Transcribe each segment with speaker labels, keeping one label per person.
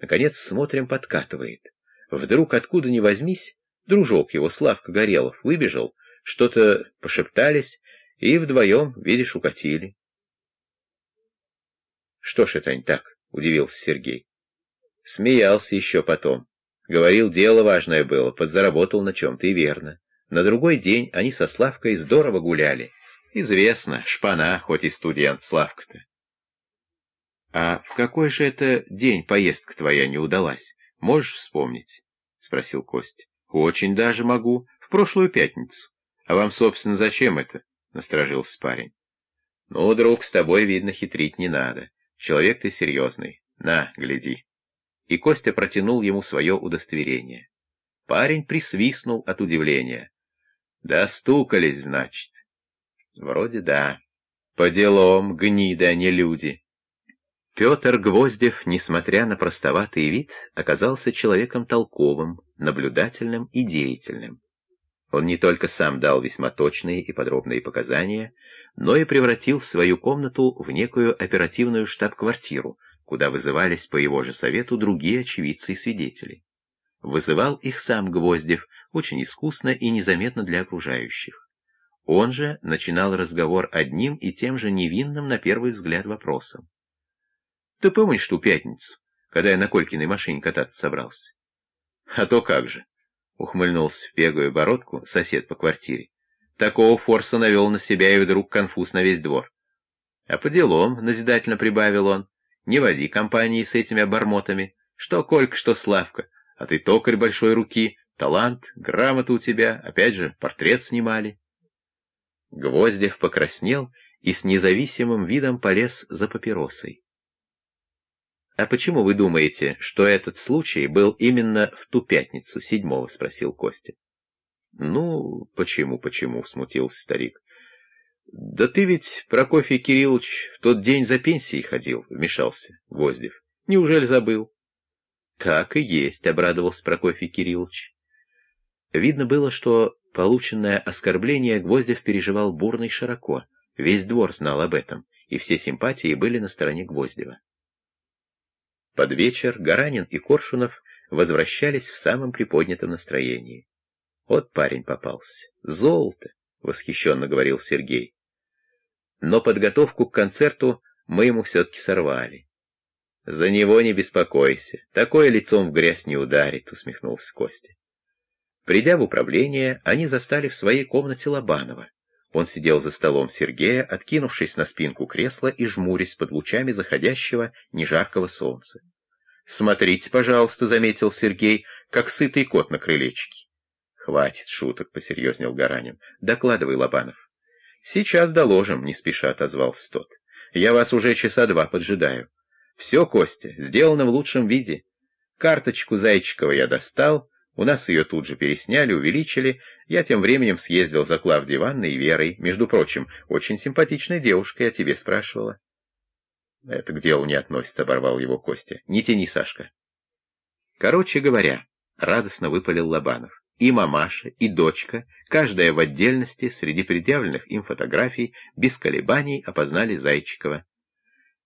Speaker 1: Наконец, смотрим, подкатывает. Вдруг, откуда ни возьмись, дружок его, Славка Горелов, выбежал, что-то пошептались, и вдвоем, видишь, укатили. «Что ж это не так?» — удивился Сергей. Смеялся еще потом. Говорил, дело важное было, подзаработал на чем-то, и верно. На другой день они со Славкой здорово гуляли. Известно, шпана, хоть и студент Славка-то. «А в какой же это день поездка твоя не удалась? Можешь вспомнить?» — спросил Костя. «Очень даже могу. В прошлую пятницу. А вам, собственно, зачем это?» — насторожился парень. «Ну, друг, с тобой, видно, хитрить не надо. Человек ты серьезный. На, гляди». И Костя протянул ему свое удостоверение. Парень присвистнул от удивления. «Достукались, значит?» «Вроде да. По делам, гнида, а не люди». Петр Гвоздев, несмотря на простоватый вид, оказался человеком толковым, наблюдательным и деятельным. Он не только сам дал весьма точные и подробные показания, но и превратил свою комнату в некую оперативную штаб-квартиру, куда вызывались по его же совету другие очевидцы и свидетели. Вызывал их сам Гвоздев, очень искусно и незаметно для окружающих. Он же начинал разговор одним и тем же невинным на первый взгляд вопросом. Ты помнишь ту пятницу, когда я на Колькиной машине кататься собрался? А то как же, ухмыльнулся в пегую бородку сосед по квартире. Такого форса навел на себя и вдруг конфуз на весь двор. А по делам, назидательно прибавил он, не води компании с этими обормотами, что Колька, что Славка, а ты токарь большой руки, талант, грамота у тебя, опять же, портрет снимали. Гвоздев покраснел и с независимым видом полез за папиросой. «А почему вы думаете, что этот случай был именно в ту пятницу, седьмого?» — спросил Костя. «Ну, почему, почему?» — смутился старик. «Да ты ведь, Прокофий Кириллович, в тот день за пенсией ходил», — вмешался Гвоздев. «Неужели забыл?» «Так и есть», — обрадовался Прокофий Кириллович. Видно было, что полученное оскорбление Гвоздев переживал бурно и широко. Весь двор знал об этом, и все симпатии были на стороне Гвоздева. Под вечер Гаранин и Коршунов возвращались в самом приподнятом настроении. Вот парень попался. Золото, восхищенно говорил Сергей. Но подготовку к концерту мы ему все-таки сорвали. За него не беспокойся, такое лицом в грязь не ударит, усмехнулся Костя. Придя в управление, они застали в своей комнате Лобанова. Он сидел за столом Сергея, откинувшись на спинку кресла и жмурясь под лучами заходящего нежаркого солнца. «Смотрите, пожалуйста», — заметил Сергей, — «как сытый кот на крылечке». «Хватит шуток», — посерьезнел Гаранин. «Докладывай, Лобанов». «Сейчас доложим», — не спеша отозвался тот. «Я вас уже часа два поджидаю». «Все, Костя, сделано в лучшем виде. Карточку Зайчикова я достал». У нас ее тут же пересняли, увеличили. Я тем временем съездил за Клавдией Ивановной и Верой. Между прочим, очень симпатичная девушка, я тебе спрашивала. Это к делу не относится, оборвал его Костя. Не тяни, Сашка. Короче говоря, радостно выпалил Лобанов. И мамаша, и дочка, каждая в отдельности, среди предъявленных им фотографий, без колебаний опознали Зайчикова.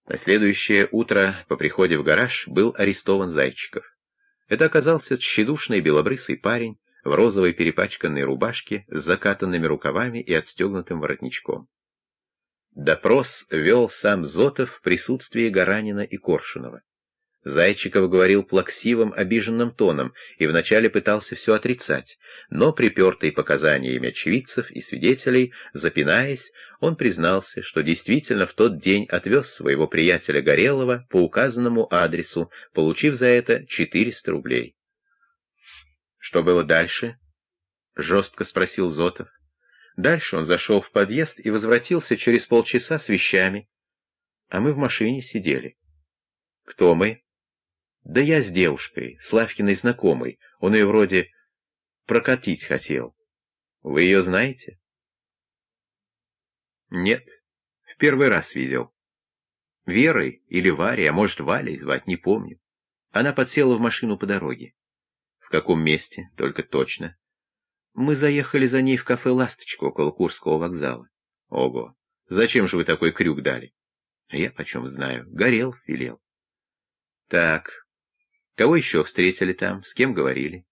Speaker 1: На следующее утро по приходе в гараж был арестован Зайчиков. Это оказался тщедушный белобрысый парень в розовой перепачканной рубашке с закатанными рукавами и отстегнутым воротничком. Допрос вел сам Зотов в присутствии Гаранина и Коршунова. Зайчиков говорил плаксивым, обиженным тоном и вначале пытался все отрицать, но, припертый показаниями очевидцев и свидетелей, запинаясь, он признался, что действительно в тот день отвез своего приятеля Горелого по указанному адресу, получив за это 400 рублей. «Что было дальше?» — жестко спросил Зотов. Дальше он зашел в подъезд и возвратился через полчаса с вещами, а мы в машине сидели. «Кто мы?» Да я с девушкой, Славкиной знакомой. Он ее вроде прокатить хотел. Вы ее знаете? Нет, в первый раз видел. Верой или Варей, а может Валей звать, не помню. Она подсела в машину по дороге. В каком месте, только точно. Мы заехали за ней в кафе «Ласточка» около Курского вокзала. Ого, зачем же вы такой крюк дали? Я почем знаю, горел, велел. Так, Кого еще встретили там, с кем говорили?